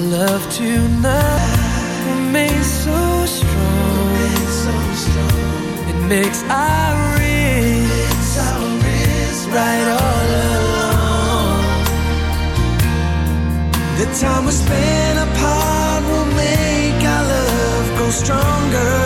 love tonight remains so strong. It makes our wrists right all along. The time we spend apart will make our love grow stronger.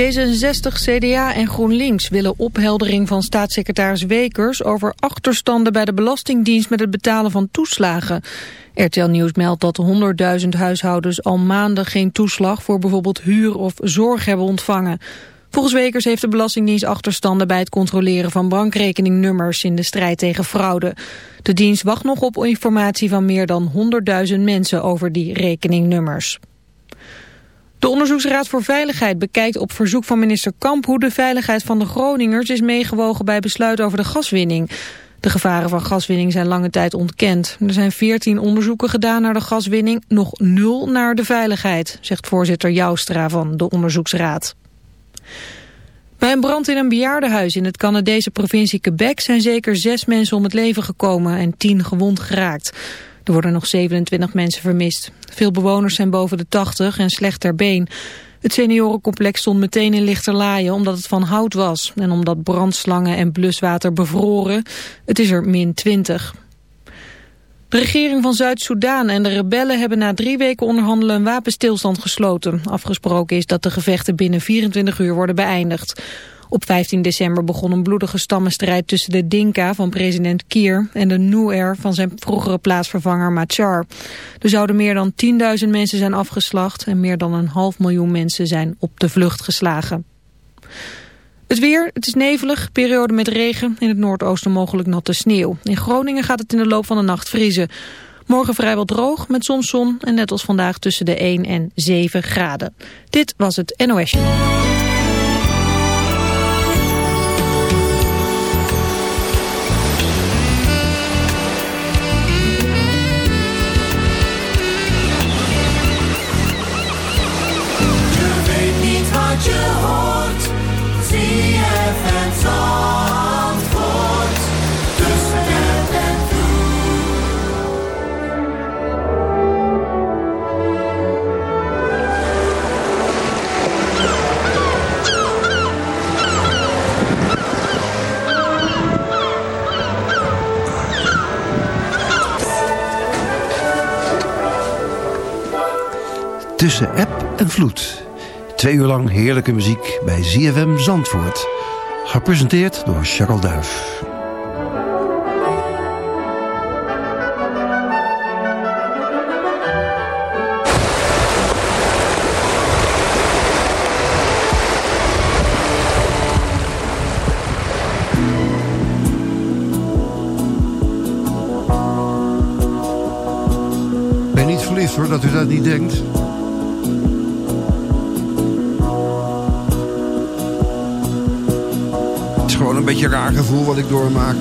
D66, CDA en GroenLinks willen opheldering van staatssecretaris Wekers... over achterstanden bij de Belastingdienst met het betalen van toeslagen. RTL Nieuws meldt dat 100.000 huishoudens al maanden geen toeslag... voor bijvoorbeeld huur of zorg hebben ontvangen. Volgens Wekers heeft de Belastingdienst achterstanden bij het controleren van bankrekeningnummers in de strijd tegen fraude. De dienst wacht nog op informatie van meer dan 100.000 mensen over die rekeningnummers. De Onderzoeksraad voor Veiligheid bekijkt op verzoek van minister Kamp hoe de veiligheid van de Groningers is meegewogen bij besluit over de gaswinning. De gevaren van gaswinning zijn lange tijd ontkend. Er zijn 14 onderzoeken gedaan naar de gaswinning, nog nul naar de veiligheid, zegt voorzitter Joustra van de Onderzoeksraad. Bij een brand in een bejaardenhuis in het Canadese provincie Quebec zijn zeker zes mensen om het leven gekomen en tien gewond geraakt. Er worden nog 27 mensen vermist. Veel bewoners zijn boven de 80 en slecht ter been. Het seniorencomplex stond meteen in lichterlaaien omdat het van hout was. En omdat brandslangen en bluswater bevroren. Het is er min 20. De regering van Zuid-Soedan en de rebellen hebben na drie weken onderhandelen een wapenstilstand gesloten. Afgesproken is dat de gevechten binnen 24 uur worden beëindigd. Op 15 december begon een bloedige stammenstrijd tussen de Dinka van president Kier en de Nuer van zijn vroegere plaatsvervanger Machar. Er zouden meer dan 10.000 mensen zijn afgeslacht en meer dan een half miljoen mensen zijn op de vlucht geslagen. Het weer, het is nevelig, periode met regen, in het noordoosten mogelijk natte sneeuw. In Groningen gaat het in de loop van de nacht vriezen. Morgen vrijwel droog, met soms zon en net als vandaag tussen de 1 en 7 graden. Dit was het NOS. Tussen app en vloed. Twee uur lang heerlijke muziek bij ZFM Zandvoort. Gepresenteerd door Charles Duif. Ben niet verliefd dat u dat niet denkt. een beetje raar gevoel wat ik doormaak.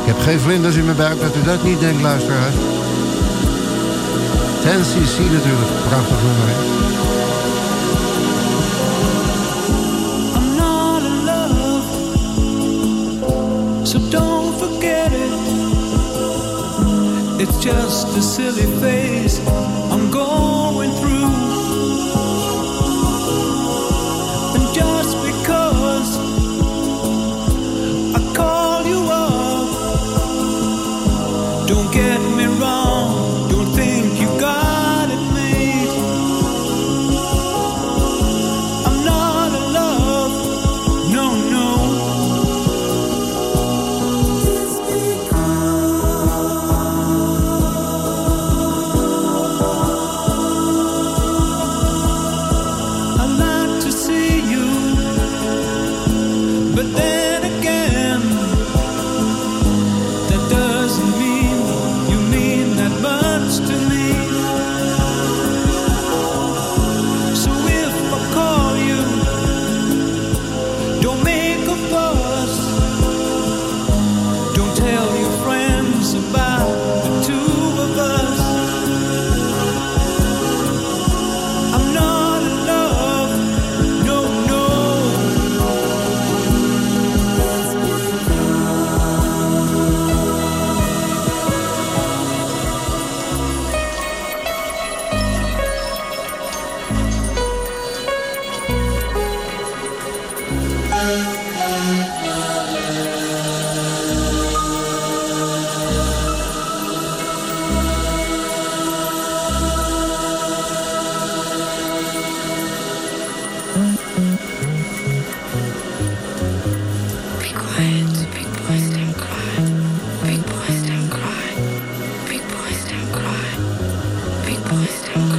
Ik heb geen vlinders in mijn buik, dat u dat niet denkt, luisteren. Tensies CC natuurlijk, prachtig nummer, hè? So don't forget it It's just a silly face I'm going Mystic.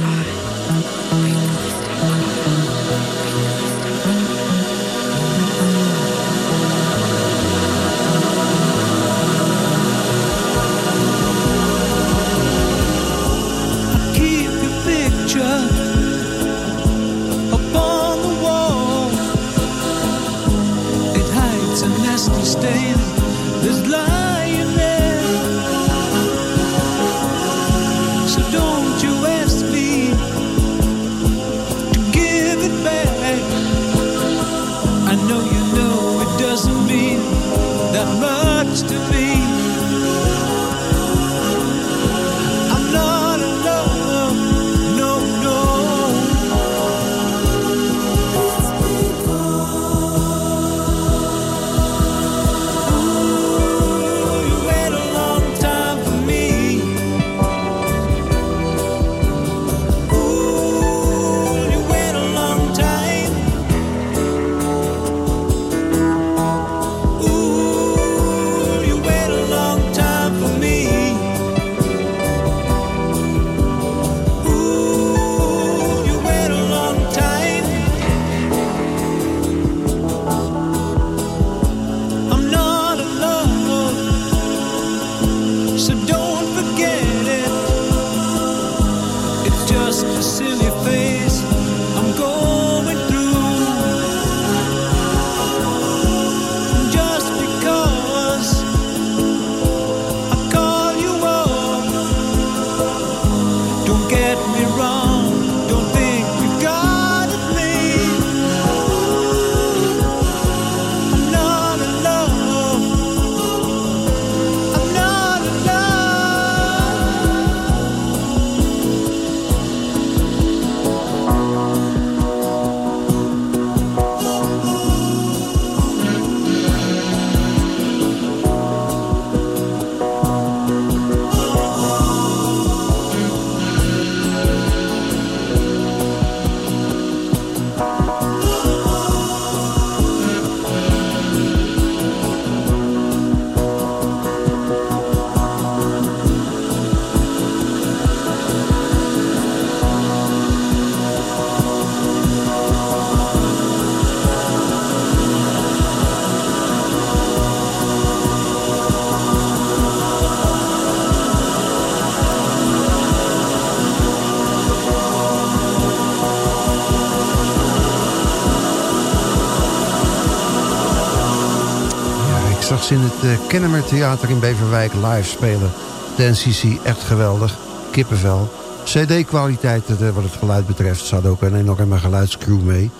In het uh, Kennemer Theater in Beverwijk live spelen. De NCC, echt geweldig. Kippenvel. CD-kwaliteit wat het geluid betreft. Ze hadden ook een enorme geluidscrew mee.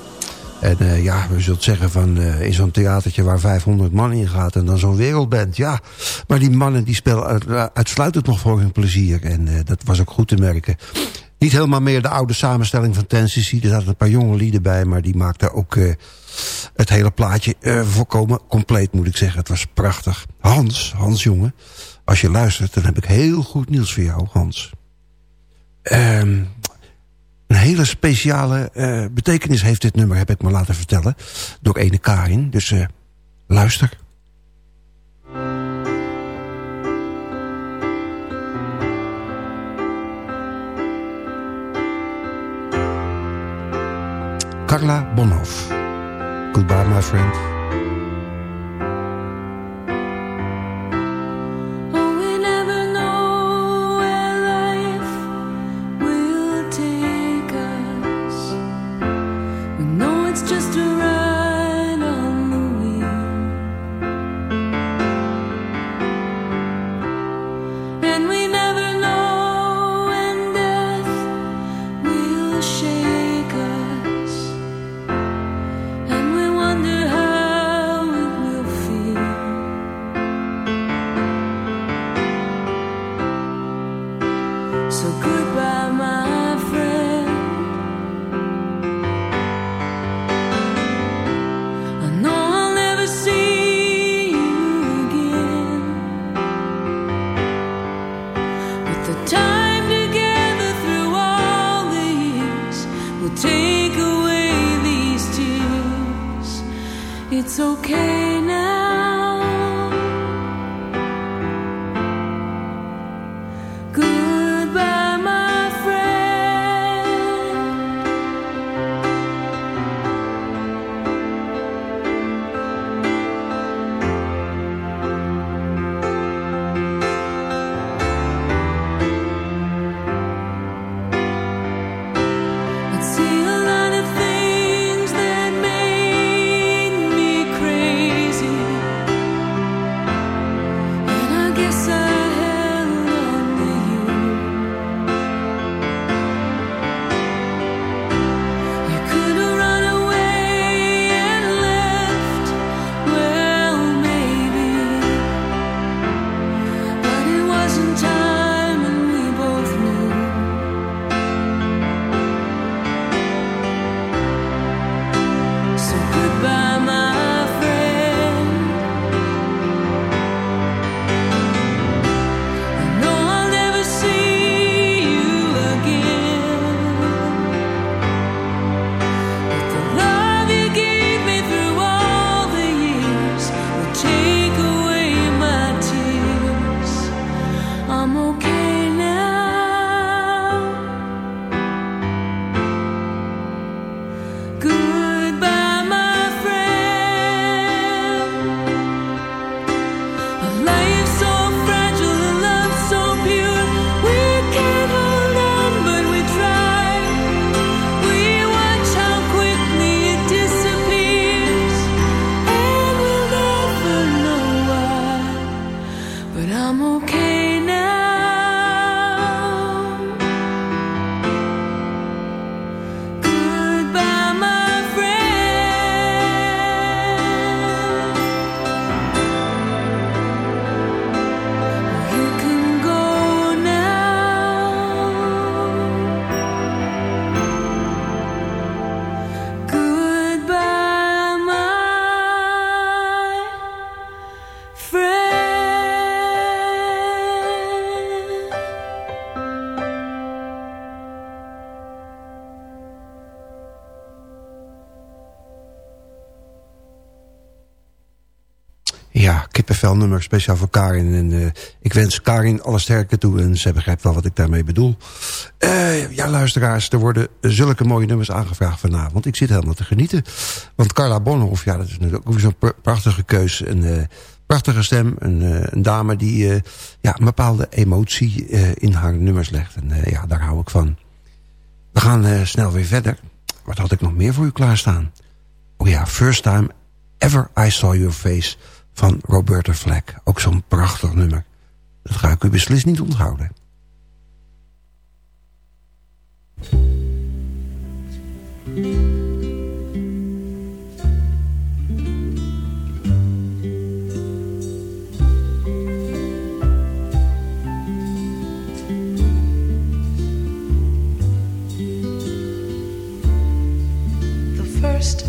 En uh, ja, we zult zeggen van in zo'n theatertje waar 500 man in gaat en dan zo'n wereldband. Ja, maar die mannen die spelen uitsluitend nog voor hun plezier. En dat was ook goed te merken. Niet helemaal meer de oude samenstelling van Tennessee. Er zaten een paar jonge lieden bij, maar die maakten ook het hele plaatje volkomen compleet, moet ik zeggen. Het was prachtig. Hans, Hans jongen, als je luistert, dan heb ik heel goed nieuws voor jou, Hans. Ehm een hele speciale uh, betekenis heeft dit nummer, heb ik me laten vertellen. Door ene Karin. Dus uh, luister. Carla Bonhoff. Goodbye, my friend. Nummer speciaal voor Karin. En uh, ik wens Karin alle sterkte toe. En zij begrijpt wel wat ik daarmee bedoel. Uh, ja, luisteraars, er worden zulke mooie nummers aangevraagd vanavond. Ik zit helemaal te genieten. Want Carla Bonhoff, ja, dat is natuurlijk ook zo'n prachtige keus. Een uh, prachtige stem. Een, een dame die ja, een bepaalde emotie in haar nummers legt. En ja, daar hou ik van. We gaan snel weer verder. Wat had ik nog meer voor u klaarstaan? Oh ja, First Time Ever I Saw Your Face van Roberta Flack. Ook zo'n prachtig nummer. Dat ga ik u beslist niet onthouden. first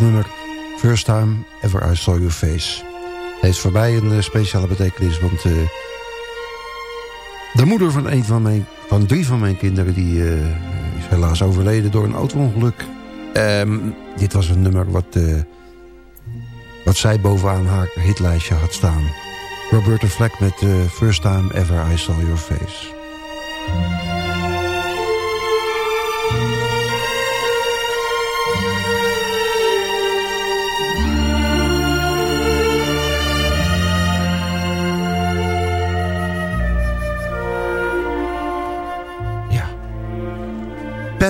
nummer. First time ever I saw your face. Heeft voor mij een speciale betekenis, want... eh, de moeder van, een van, mijn, van drie van mijn kinderen... die eh, is helaas overleden door een auto-ongeluk. Ehm, dit was een nummer wat, eh, wat zij bovenaan haar hitlijstje had staan. Roberta Flack met First Time Ever I Saw Your Face.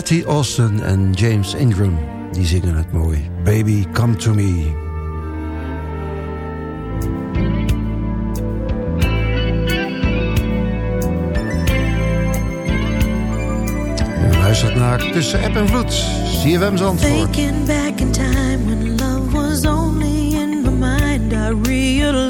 Patty Austin en James Ingram. Die zingen het mooi. Baby, come to me. luistert naar Tussen App en Vloed. CFM Zandvoort. Thinking back in time when love was only in my mind. I realized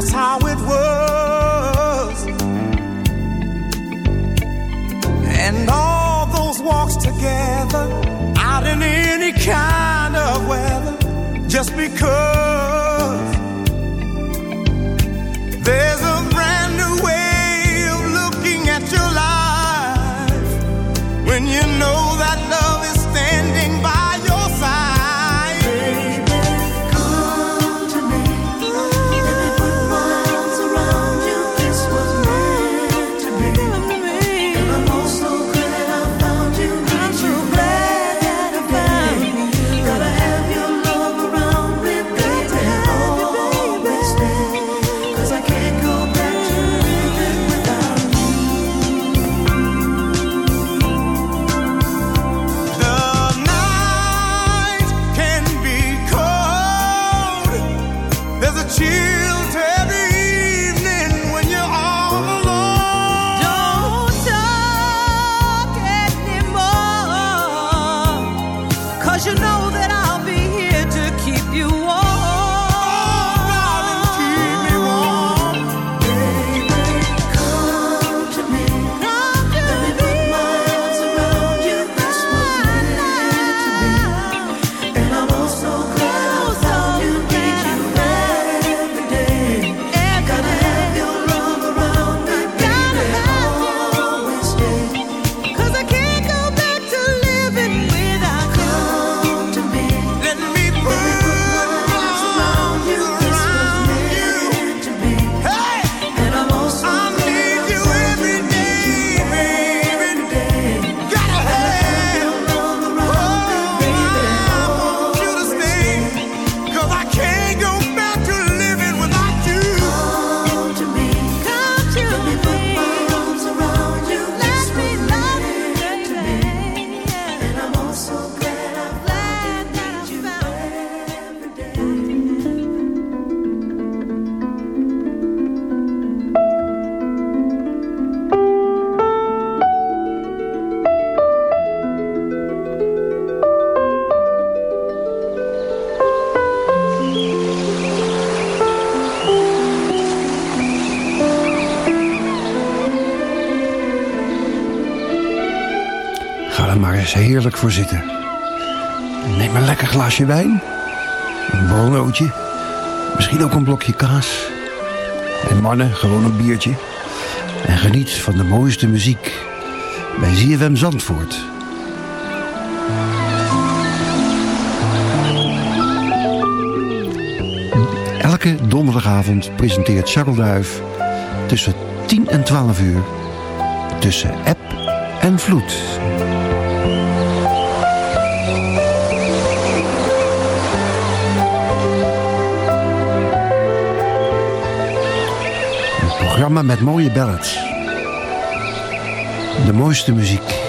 That's how it was. And all those walks together, out in any kind of weather, just because. Is heerlijk voor zitten. Neem een lekker glaasje wijn. Een borrelnootje. Misschien ook een blokje kaas. En mannen, gewoon een biertje. En geniet van de mooiste muziek. Bij ZFM Zandvoort. Elke donderdagavond presenteert Charles Duif tussen 10 en 12 uur tussen app en vloed. Maar met mooie ballads. De mooiste muziek.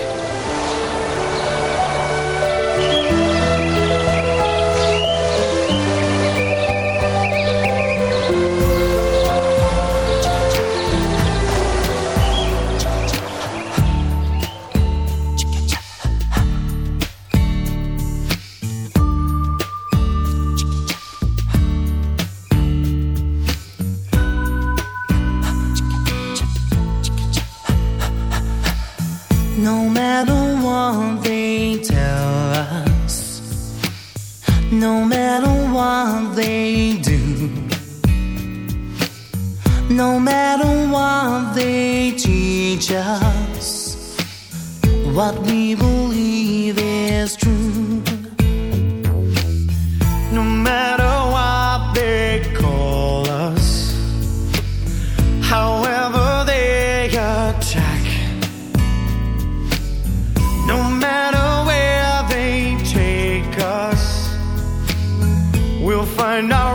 find out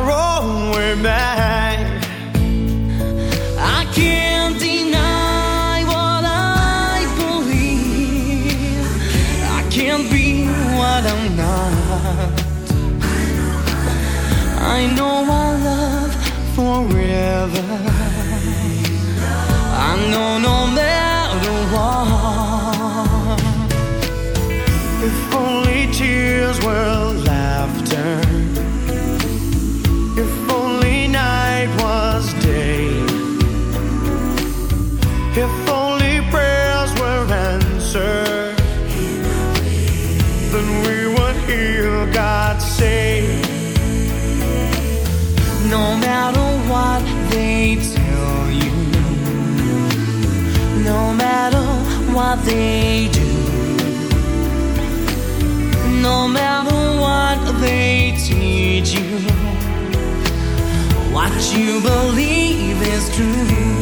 what they do. No matter what they teach you, what you believe is true.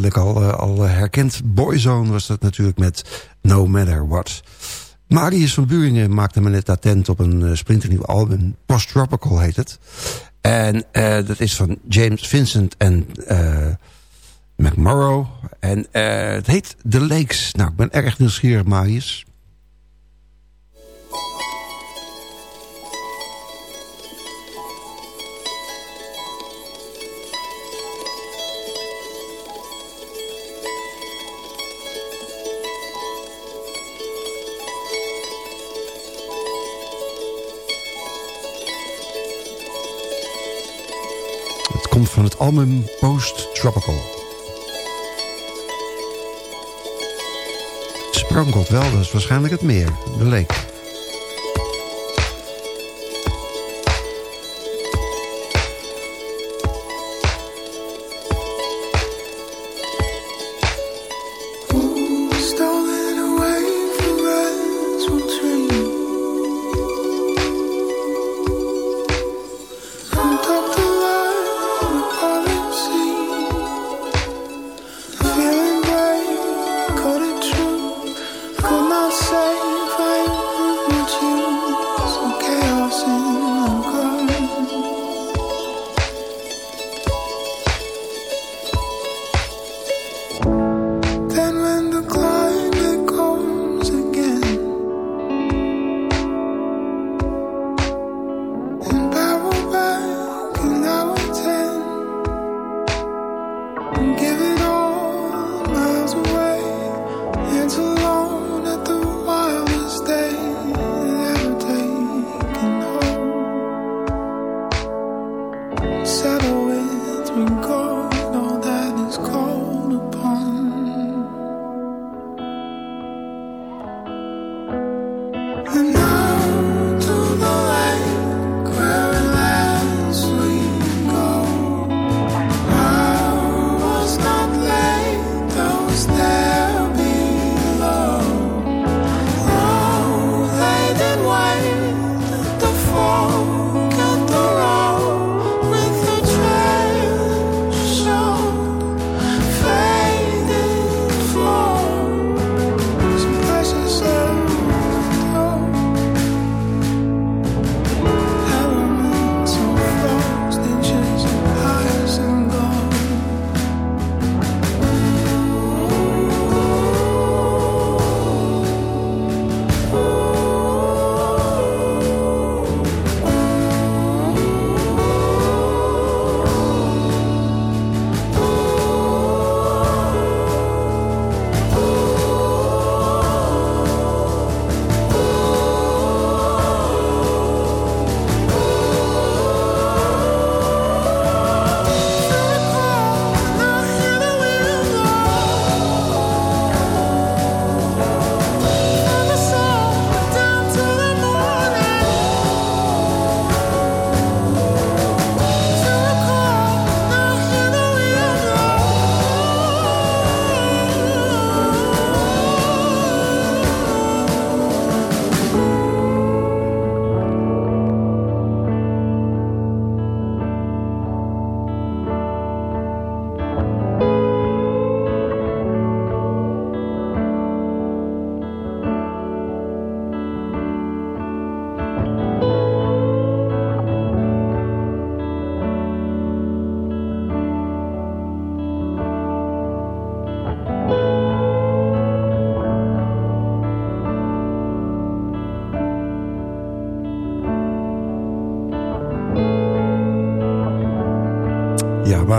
waarschijnlijk al, eh, al eh, herkend. Boyzone was dat natuurlijk met No Matter What. Marius van Buringen maakte me net attent op een eh, splinternieuw album. Post Tropical heet het. En dat is van James Vincent en uh, McMurrow. En het heet The Lakes. Nou, ik ben erg nieuwsgierig, Marius. het album Post Tropical. Sprankelt wel, dat is waarschijnlijk het meer, de leek.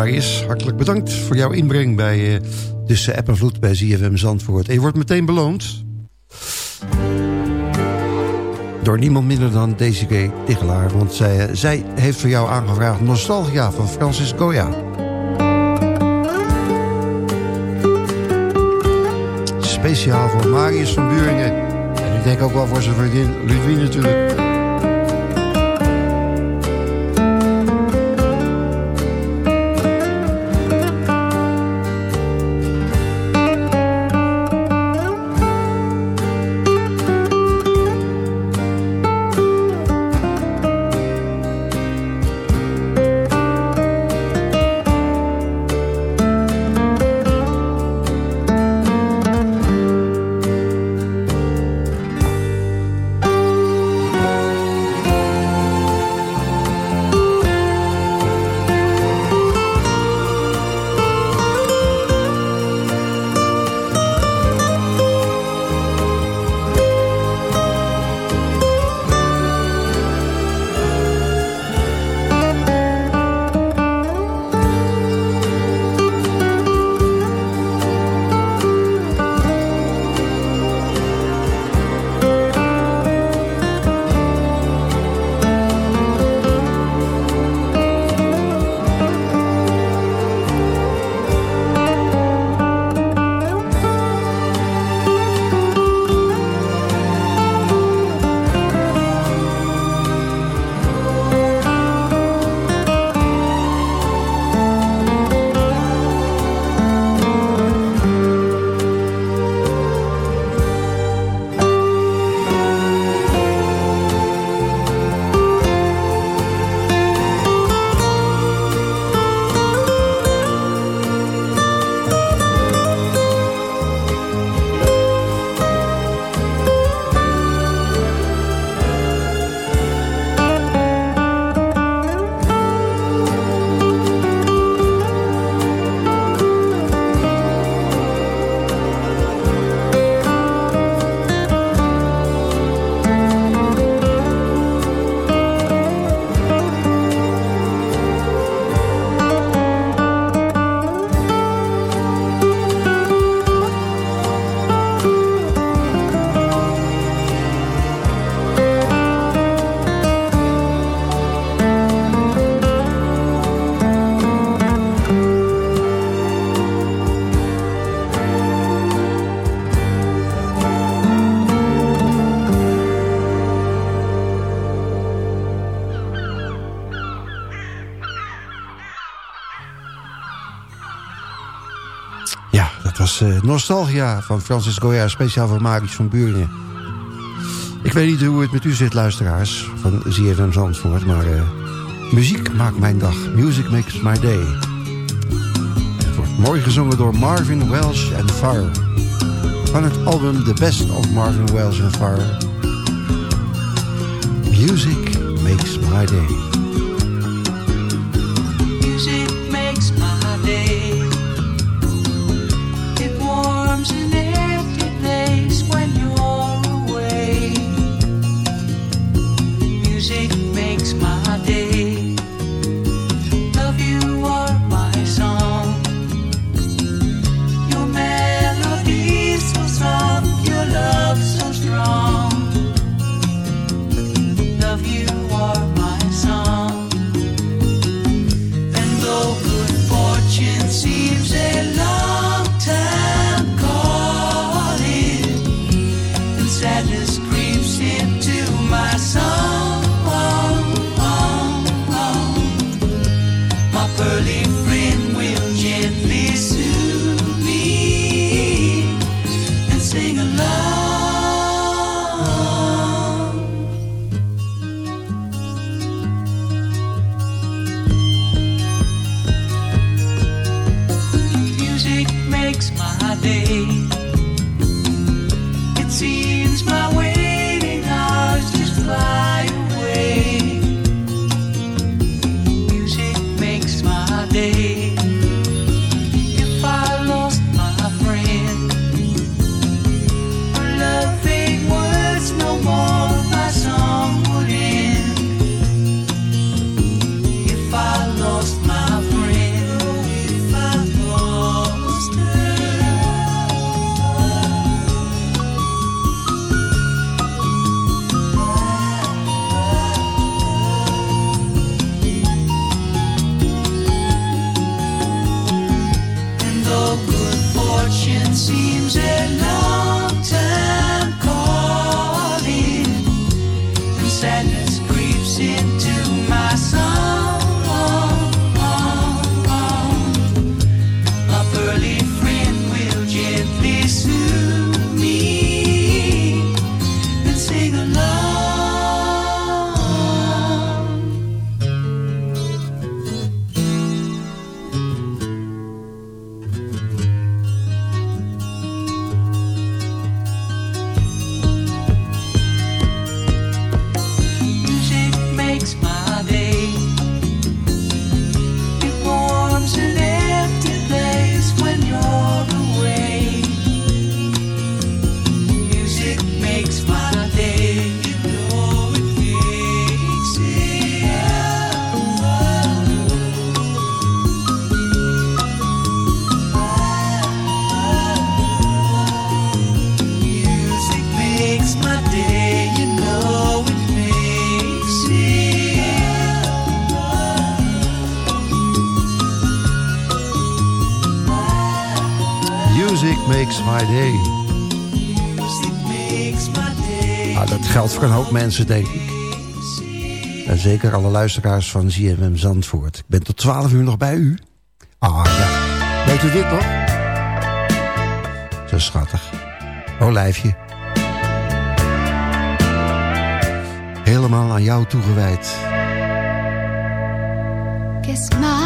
Marius, hartelijk bedankt voor jouw inbreng bij uh, Tussen App Vloed bij ZFM Zandvoort. En je wordt meteen beloond door niemand minder dan Desiree Tigelaar. Want zij, eh, zij heeft voor jou aangevraagd Nostalgia van Francis Goya. Speciaal voor Marius van Buringen. En ik denk ook wel voor zijn vriendin Ludwig natuurlijk. Nostalgia van Francis Goya, speciaal voor Marius van Buringen. Ik weet niet hoe het met u zit, luisteraars, van ZFM Zandvoort, maar eh, muziek maakt mijn dag. Music makes my day. Het wordt mooi gezongen door Marvin Welsh en Farr. Van het album The Best of Marvin Welsh and Farr. Music makes my day. Music makes my day. sometimes an empty place when you seems a En zeker alle luisteraars van ZFM Zandvoort. Ik ben tot 12 uur nog bij u. Ah, ja. Weet u dit nog? Zo schattig. Olijfje. Helemaal aan jou toegewijd. Mine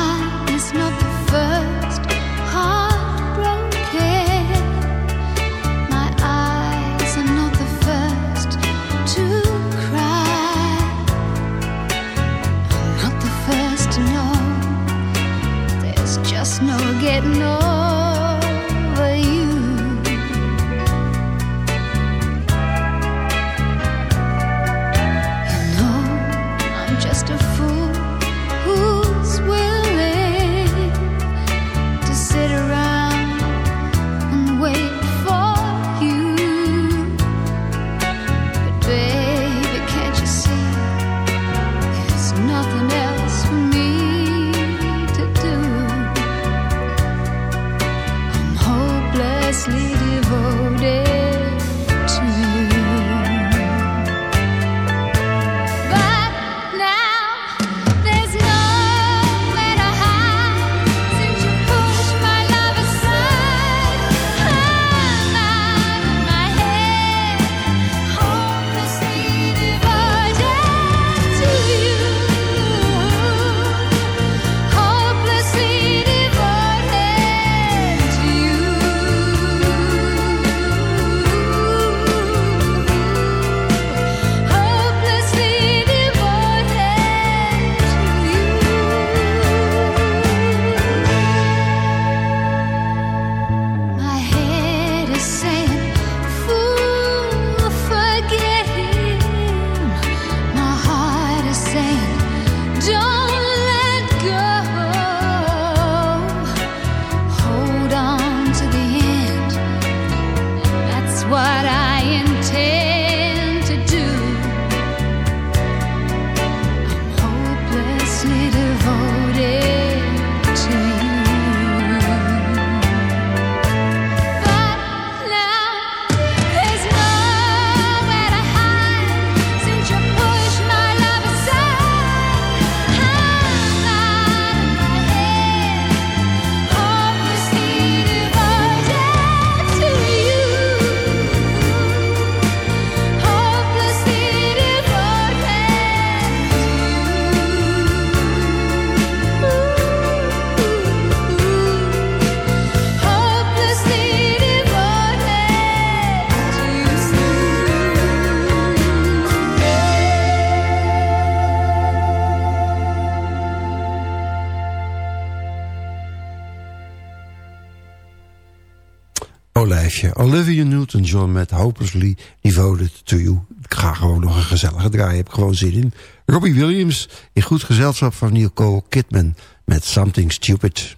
Olivia Newton-John met Hopelessly Devoted to You. Ik ga gewoon nog een gezellige draai, heb ik gewoon zin in. Robbie Williams in goed gezelschap van Nicole Kidman met Something Stupid.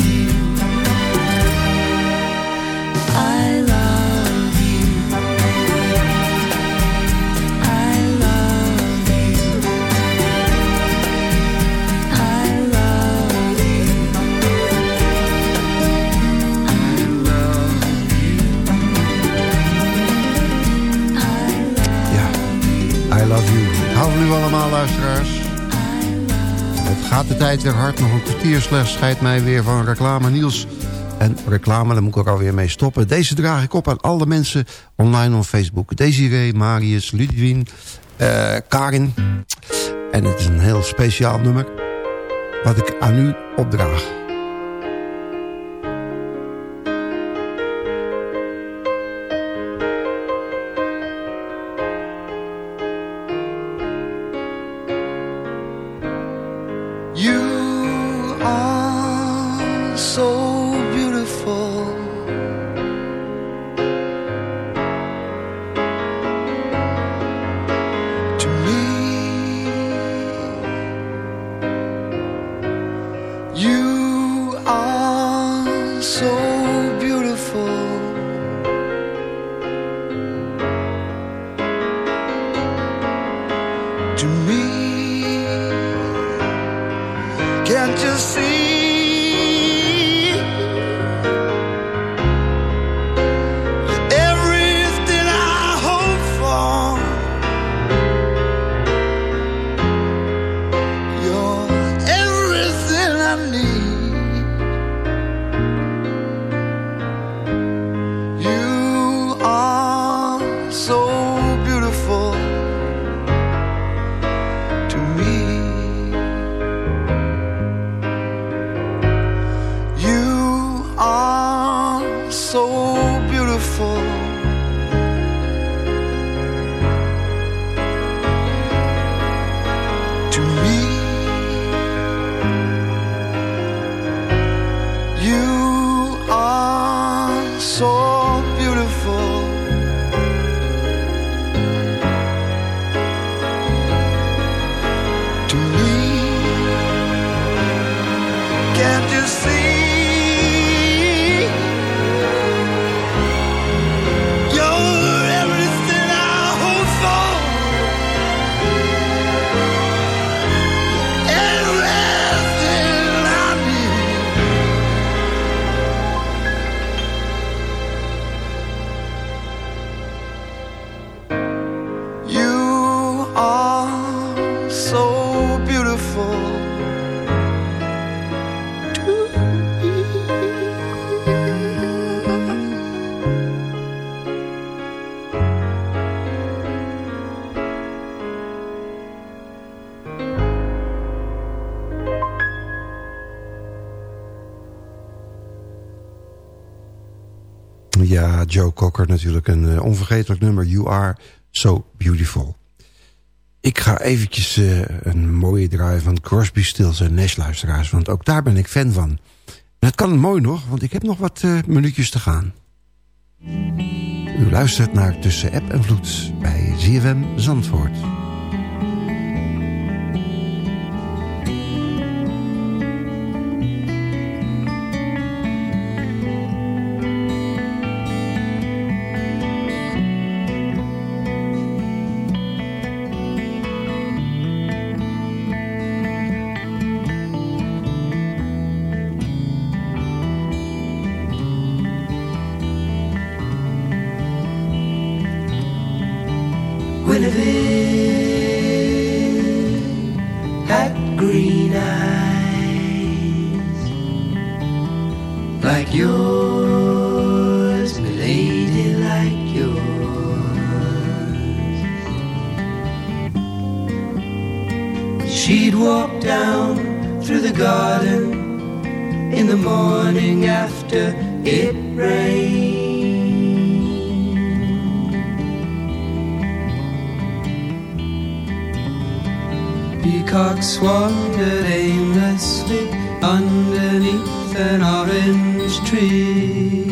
van u allemaal, luisteraars. Het gaat de tijd weer hard. Nog een kwartier slechts scheidt mij weer van reclame. Niels en reclame, daar moet ik ook alweer mee stoppen. Deze draag ik op aan alle mensen online op Facebook. Desiree, Marius, Ludwien, eh, Karin. En het is een heel speciaal nummer. Wat ik aan u opdraag. Natuurlijk. Een eh, onvergetelijk nummer. You are so beautiful. Ik ga eventjes eh, een mooie draai van Crosby, Stills en Nash. Want ook daar ben ik fan van. En het kan mooi nog, want ik heb nog wat eh, minuutjes te gaan. U luistert naar Tussen App en Vloed bij ZFM Zandvoort. Yours, milady, like yours. She'd walk down through the garden in the morning after it rained. Peacocks wandered aimlessly underneath an orange tree.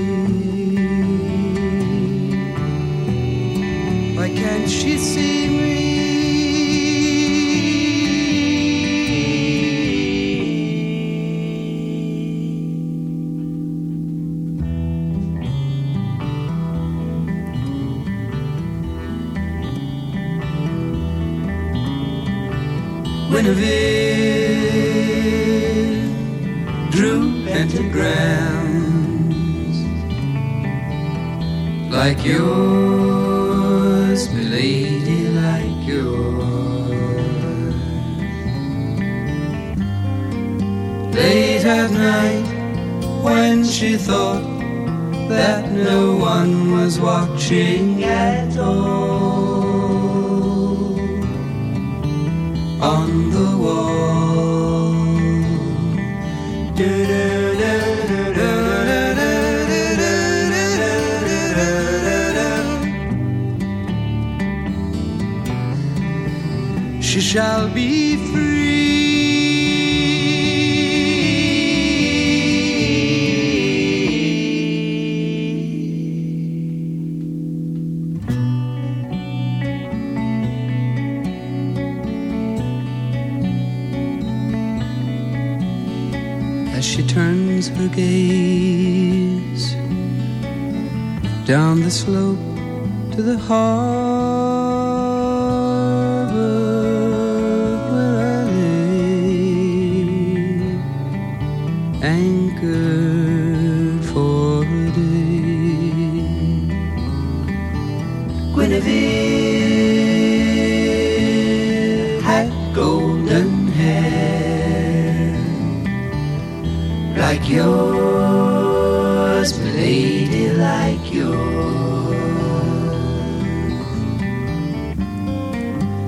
Why can't she see me? Guinevere drew pentagrams like yours, milady, like yours. Late at night, when she thought that no one was watching at all on the wall. Shall be free. as she turns her gaze down the slope to the harbor yours, milady, like yours.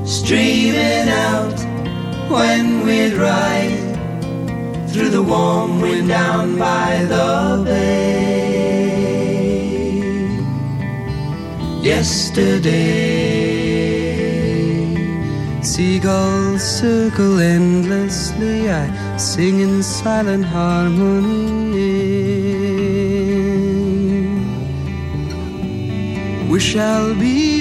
Streaming out when we'd ride through the warm wind down by the bay. Yesterday, seagulls circle endlessly. I sing in silent harmony. We shall be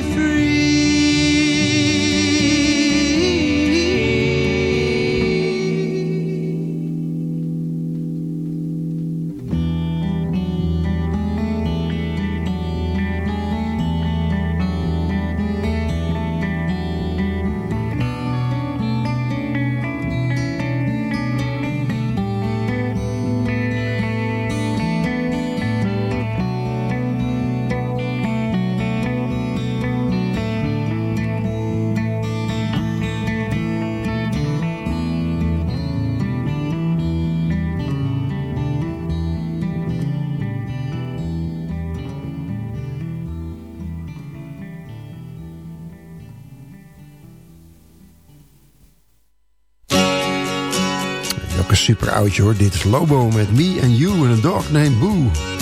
super oudje hoor. Dit is Lobo met Me and You and a Dog Named Boo.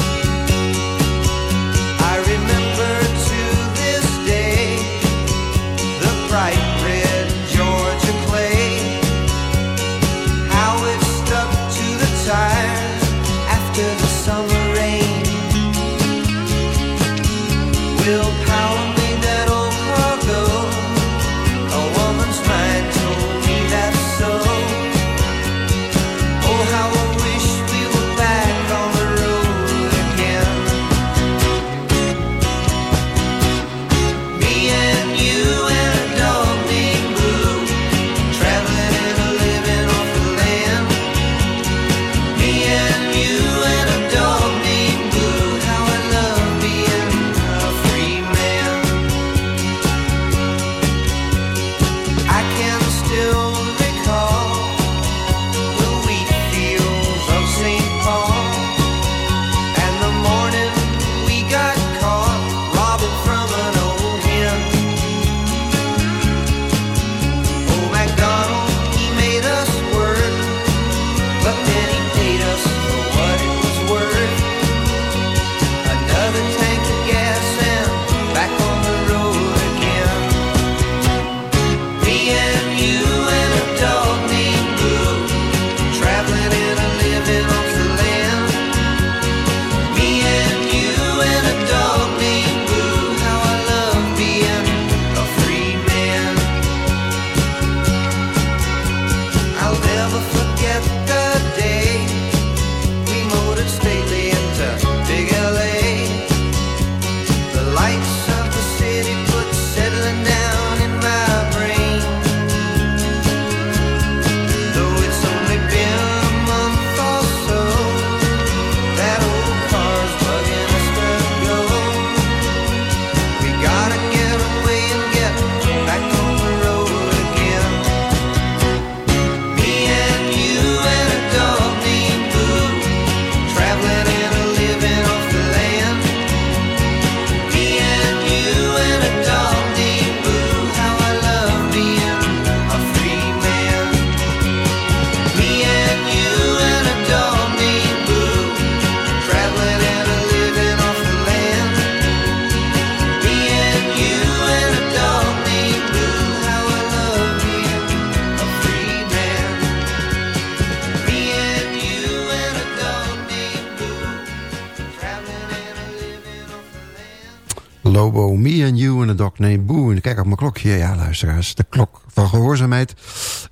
klok. Ja, luisteraars, de klok van gehoorzaamheid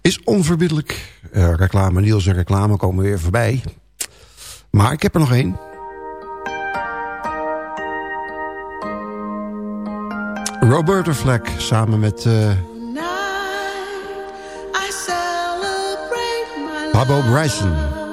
is onverbiddelijk. Eh, reclame, Niels en reclame komen weer voorbij. Maar ik heb er nog één. Roberta Fleck samen met... Uh, Pablo Bryson.